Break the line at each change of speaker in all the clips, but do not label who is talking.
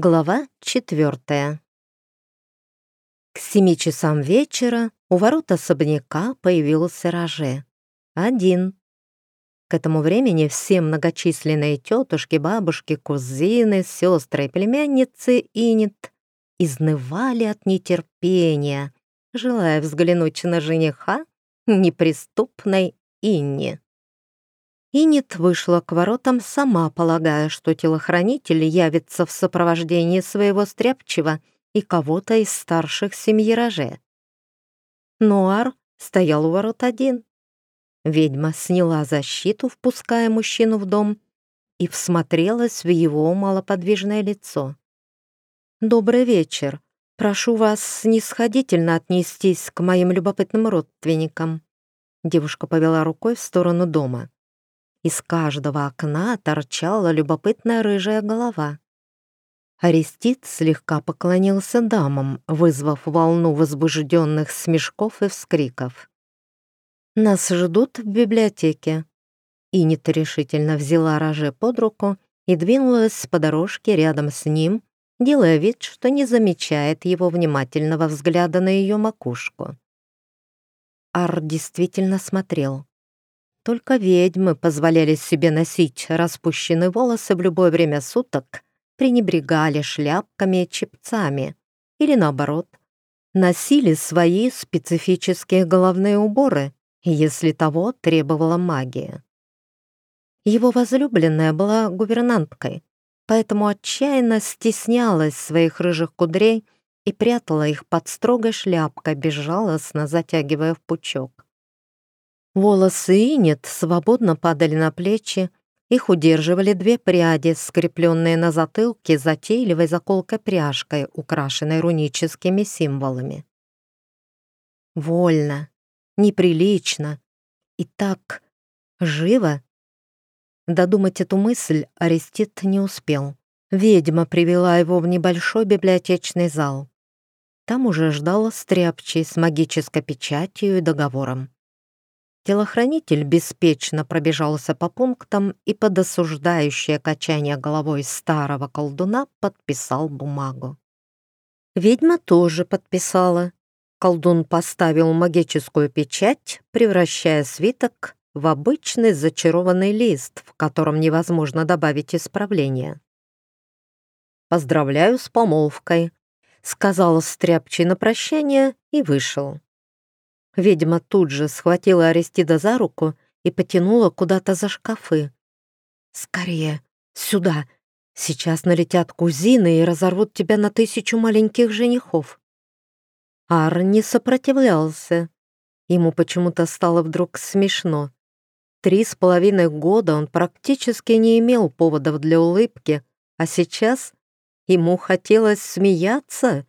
Глава четвертая. К семи часам вечера у ворот особняка появился Роже. Один. К этому времени все многочисленные тетушки, бабушки, кузины, сестры и племянницы Инет изнывали от нетерпения, желая взглянуть на жениха неприступной Инне. Инит вышла к воротам сама, полагая, что телохранитель явится в сопровождении своего стряпчего и кого-то из старших семьи Роже. Нуар стоял у ворот один. Ведьма сняла защиту, впуская мужчину в дом, и всмотрелась в его малоподвижное лицо. «Добрый вечер. Прошу вас снисходительно отнестись к моим любопытным родственникам». Девушка повела рукой в сторону дома. Из каждого окна торчала любопытная рыжая голова. Арестит слегка поклонился дамам, вызвав волну возбужденных смешков и вскриков. «Нас ждут в библиотеке». Инит решительно взяла Роже под руку и двинулась по дорожке рядом с ним, делая вид, что не замечает его внимательного взгляда на ее макушку. Ар действительно смотрел. Только ведьмы позволяли себе носить распущенные волосы в любое время суток, пренебрегали шляпками чепцами, или наоборот, носили свои специфические головные уборы, если того требовала магия. Его возлюбленная была гувернанткой, поэтому отчаянно стеснялась своих рыжих кудрей и прятала их под строгой шляпкой, безжалостно затягивая в пучок. Волосы Инет свободно падали на плечи, их удерживали две пряди, скрепленные на затылке затейливой заколкой-пряжкой, украшенной руническими символами. Вольно, неприлично и так живо. Додумать эту мысль Арестит не успел. Ведьма привела его в небольшой библиотечный зал. Там уже ждал стряпчий с магической печатью и договором. Телохранитель беспечно пробежался по пунктам и под осуждающее качание головой старого колдуна подписал бумагу. Ведьма тоже подписала. Колдун поставил магическую печать, превращая свиток в обычный зачарованный лист, в котором невозможно добавить исправления. «Поздравляю с помолвкой», — сказал Стряпчий на прощание и вышел. Ведьма тут же схватила Аристида за руку и потянула куда-то за шкафы. «Скорее, сюда! Сейчас налетят кузины и разорвут тебя на тысячу маленьких женихов!» Ар не сопротивлялся. Ему почему-то стало вдруг смешно. Три с половиной года он практически не имел поводов для улыбки, а сейчас ему хотелось смеяться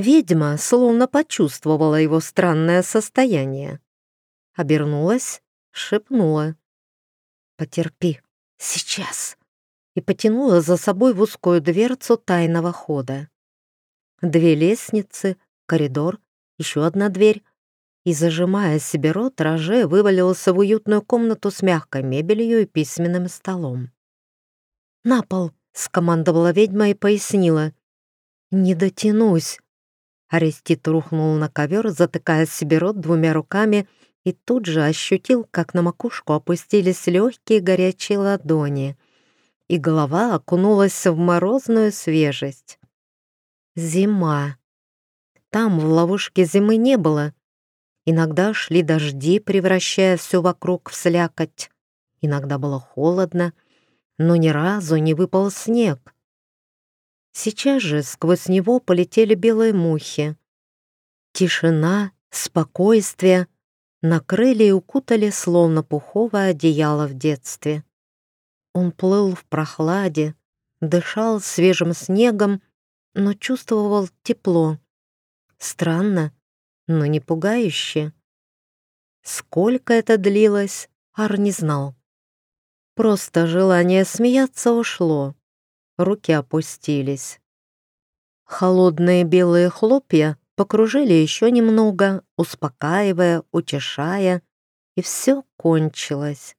Ведьма словно почувствовала его странное состояние. Обернулась, шепнула. «Потерпи, сейчас!» и потянула за собой в узкую дверцу тайного хода. Две лестницы, коридор, еще одна дверь, и, зажимая себе рот, Роже вывалился в уютную комнату с мягкой мебелью и письменным столом. «На пол!» — скомандовала ведьма и пояснила. «Не дотянусь!» Арестит рухнул на ковер, затыкая себе рот двумя руками, и тут же ощутил, как на макушку опустились легкие горячие ладони, и голова окунулась в морозную свежесть. Зима. Там в ловушке зимы не было. Иногда шли дожди, превращая все вокруг в слякоть. Иногда было холодно, но ни разу не выпал снег. Сейчас же сквозь него полетели белые мухи. Тишина, спокойствие накрыли и укутали, словно пуховое одеяло в детстве. Он плыл в прохладе, дышал свежим снегом, но чувствовал тепло. Странно, но не пугающе. Сколько это длилось, Ар не знал. Просто желание смеяться ушло руки опустились. Холодные белые хлопья покружили еще немного, успокаивая, утешая, и все кончилось.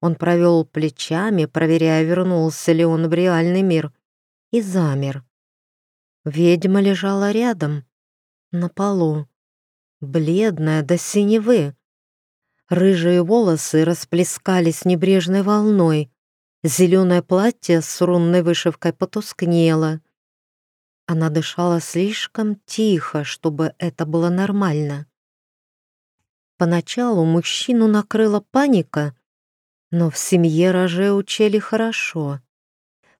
Он провел плечами, проверяя, вернулся ли он в реальный мир, и замер. Ведьма лежала рядом, на полу, бледная до синевы. Рыжие волосы расплескались небрежной волной, зеленое платье с рунной вышивкой потускнело. Она дышала слишком тихо, чтобы это было нормально. Поначалу мужчину накрыла паника, но в семье Роже учили хорошо.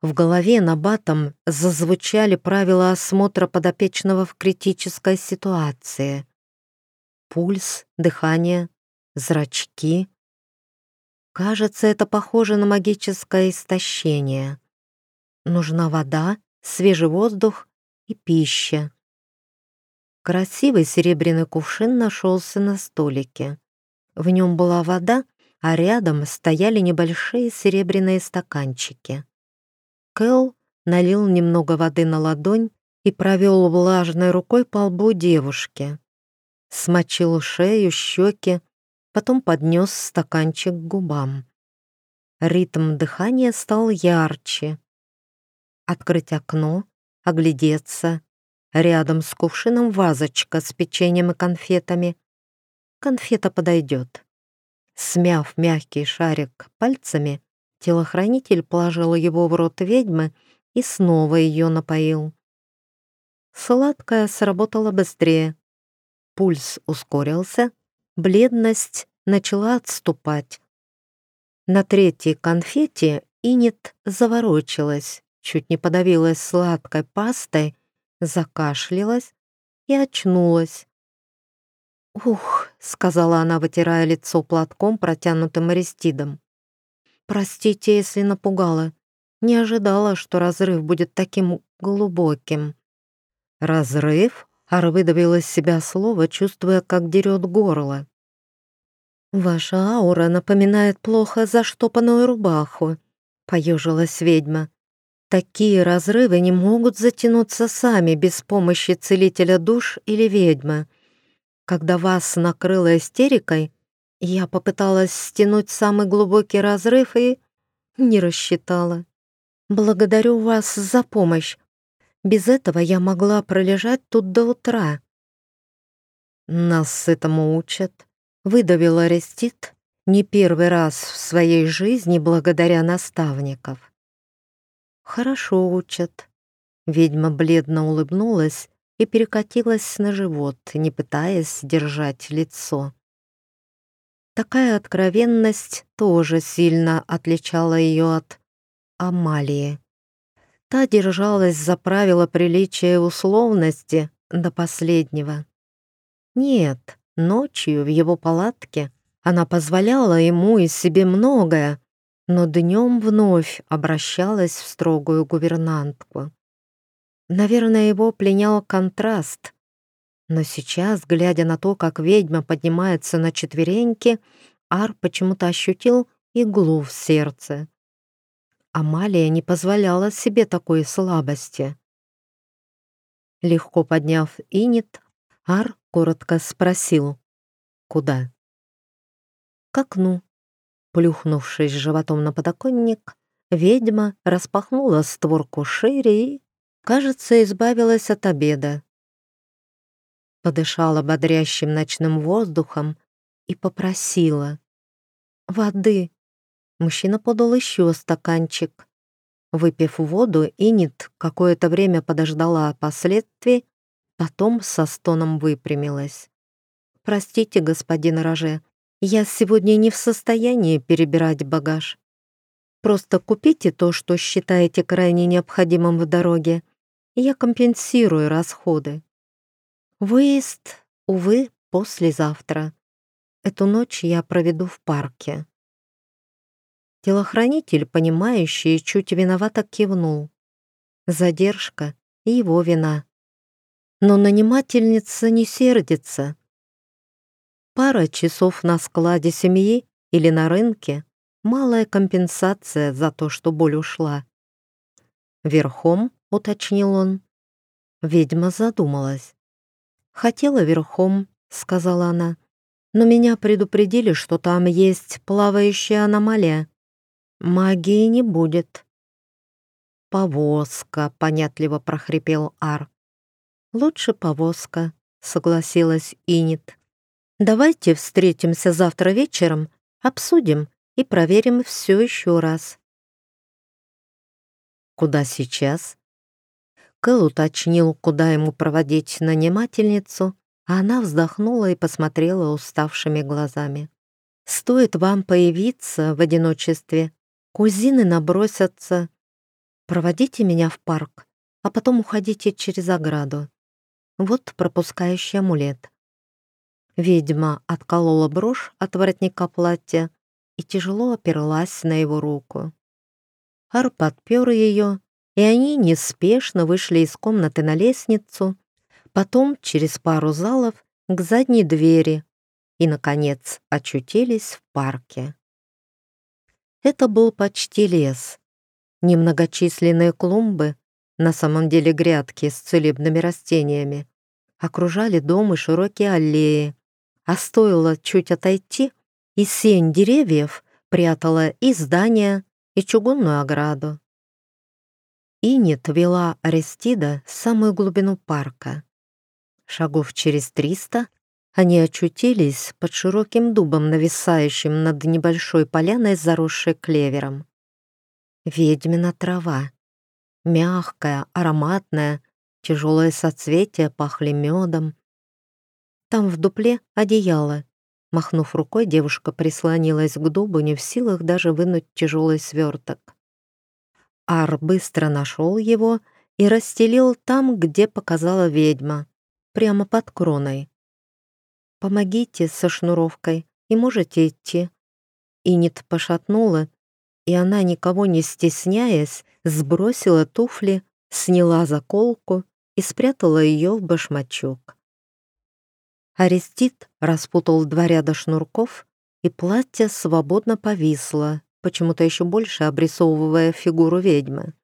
В голове на батом зазвучали правила осмотра подопечного в критической ситуации. Пульс, дыхание, зрачки. Кажется, это похоже на магическое истощение. Нужна вода, свежий воздух и пища. Красивый серебряный кувшин нашелся на столике. В нем была вода, а рядом стояли небольшие серебряные стаканчики. Кэл налил немного воды на ладонь и провел влажной рукой по лбу девушки. Смочил шею, щеки, потом поднес стаканчик к губам. Ритм дыхания стал ярче. Открыть окно, оглядеться, Рядом с кувшином вазочка с печеньем и конфетами. Конфета подойдет. Смяв мягкий шарик пальцами, телохранитель положил его в рот ведьмы и снова ее напоил. Сладкое сработало быстрее. Пульс ускорился, бледность начала отступать. На третьей конфете Инет заворочилась, чуть не подавилась сладкой пастой закашлялась и очнулась. «Ух», — сказала она, вытирая лицо платком, протянутым Аристидом. «Простите, если напугала. Не ожидала, что разрыв будет таким глубоким». «Разрыв?» — Ар выдавил из себя слово, чувствуя, как дерет горло. «Ваша аура напоминает плохо заштопанную рубаху», — поежилась ведьма. Такие разрывы не могут затянуться сами без помощи целителя душ или ведьмы. Когда вас накрыло истерикой, я попыталась стянуть самый глубокий разрыв и не рассчитала. Благодарю вас за помощь. Без этого я могла пролежать тут до утра. Нас этому учат. Выдавил Арестит не первый раз в своей жизни благодаря наставников. «Хорошо учат». Ведьма бледно улыбнулась и перекатилась на живот, не пытаясь держать лицо. Такая откровенность тоже сильно отличала ее от Амалии. Та держалась за правила приличия и условности до последнего. Нет, ночью в его палатке она позволяла ему и себе многое, но днем вновь обращалась в строгую гувернантку. Наверное, его пленял контраст. Но сейчас, глядя на то, как ведьма поднимается на четвереньки, Ар почему-то ощутил иглу в сердце. Амалия не позволяла себе такой слабости. Легко подняв инет, Ар коротко спросил «Куда?» «К окну», Плюхнувшись животом на подоконник, ведьма распахнула створку шире и, кажется, избавилась от обеда. Подышала бодрящим ночным воздухом и попросила. «Воды!» Мужчина подал еще стаканчик. Выпив воду, Инит какое-то время подождала последствий, потом со стоном выпрямилась. «Простите, господин Роже, я сегодня не в состоянии перебирать багаж. Просто купите то, что считаете крайне необходимым в дороге, я компенсирую расходы. Выезд, увы, послезавтра. Эту ночь я проведу в парке. Телохранитель, понимающий, чуть виновато кивнул. Задержка — его вина. Но нанимательница не сердится. Пара часов на складе семьи или на рынке — малая компенсация за то, что боль ушла. «Верхом?» — уточнил он. Ведьма задумалась. «Хотела верхом», — сказала она, «но меня предупредили, что там есть плавающая аномалия. Магии не будет». повозка», — понятливо прохрипел Ар. «Лучше повозка», — согласилась Инит. «Давайте встретимся завтра вечером, обсудим и проверим все еще раз».
«Куда сейчас?»
Кэл уточнил, куда ему проводить нанимательницу, а она вздохнула и посмотрела уставшими глазами. «Стоит вам появиться в одиночестве, кузины набросятся. Проводите меня в парк, а потом уходите через ограду. Вот пропускающий амулет». Ведьма отколола брошь от воротника платья и тяжело оперлась на его руку. Ар подпер ее, и они неспешно вышли из комнаты на лестницу, потом через пару залов к задней двери и, наконец, очутились в парке. Это был почти лес. Немногочисленные клумбы, на самом деле грядки с целебными растениями, окружали дом и широкие аллеи, а стоило чуть отойти, и сень деревьев прятала и здания, и чугунную ограду. Инет вела Аристида в самую глубину парка. Шагов через триста они очутились под широким дубом, нависающим над небольшой поляной, заросшей клевером. Ведьмина трава. Мягкая, ароматная, тяжелые соцветия пахли медом. Там в дупле одеяло, Махнув рукой, девушка прислонилась к дубу, не в силах даже вынуть тяжелый сверток. Ар быстро нашел его и расстелил там, где показала ведьма, прямо под кроной. «Помогите со шнуровкой, и можете идти». Инит пошатнула, и она, никого не стесняясь, сбросила туфли, сняла заколку и спрятала ее в башмачок. Арестит распутал два ряда шнурков, и платье свободно повисло, почему-то еще больше обрисовывая фигуру ведьмы.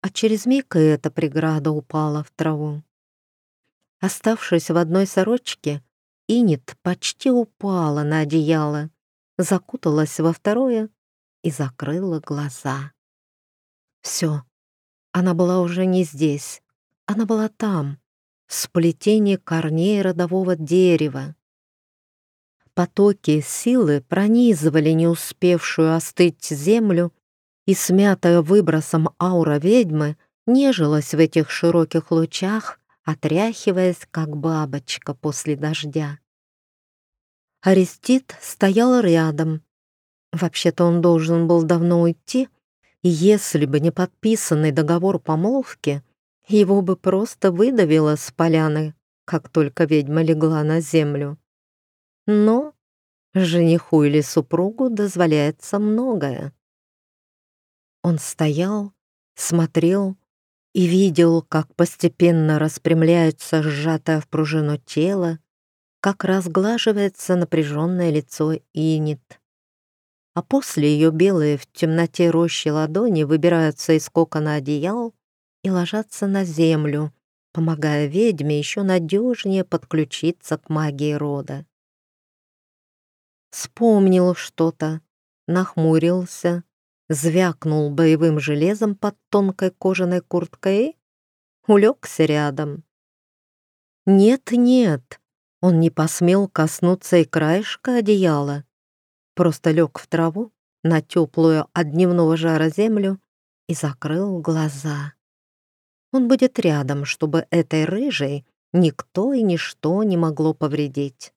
А через миг эта преграда упала в траву. Оставшись в одной сорочке, Инит почти упала на одеяло, закуталась во второе и закрыла глаза. Все, она была уже не здесь, она была там, сплетение корней родового дерева. Потоки силы пронизывали не успевшую остыть землю, и смятая выбросом аура ведьмы нежилась в этих широких лучах, отряхиваясь, как бабочка после дождя. Арестит стоял рядом. Вообще-то он должен был давно уйти, и если бы не подписанный договор помолвки, его бы просто выдавило с поляны, как только ведьма легла на землю. Но жениху или супругу дозволяется многое. Он стоял, смотрел и видел, как постепенно распрямляется сжатое в пружину тело, как разглаживается напряженное лицо Инит. А после ее белые в темноте рощи ладони выбираются из кокона одеял и ложатся на землю, помогая ведьме еще надежнее подключиться к магии рода. Вспомнил что-то, нахмурился, звякнул боевым железом под тонкой кожаной курткой улегся рядом. Нет-нет, он не посмел коснуться и краешка одеяла, просто лег в траву на теплую от дневного жара землю и закрыл глаза. Он будет рядом, чтобы этой рыжей никто и ничто не могло повредить.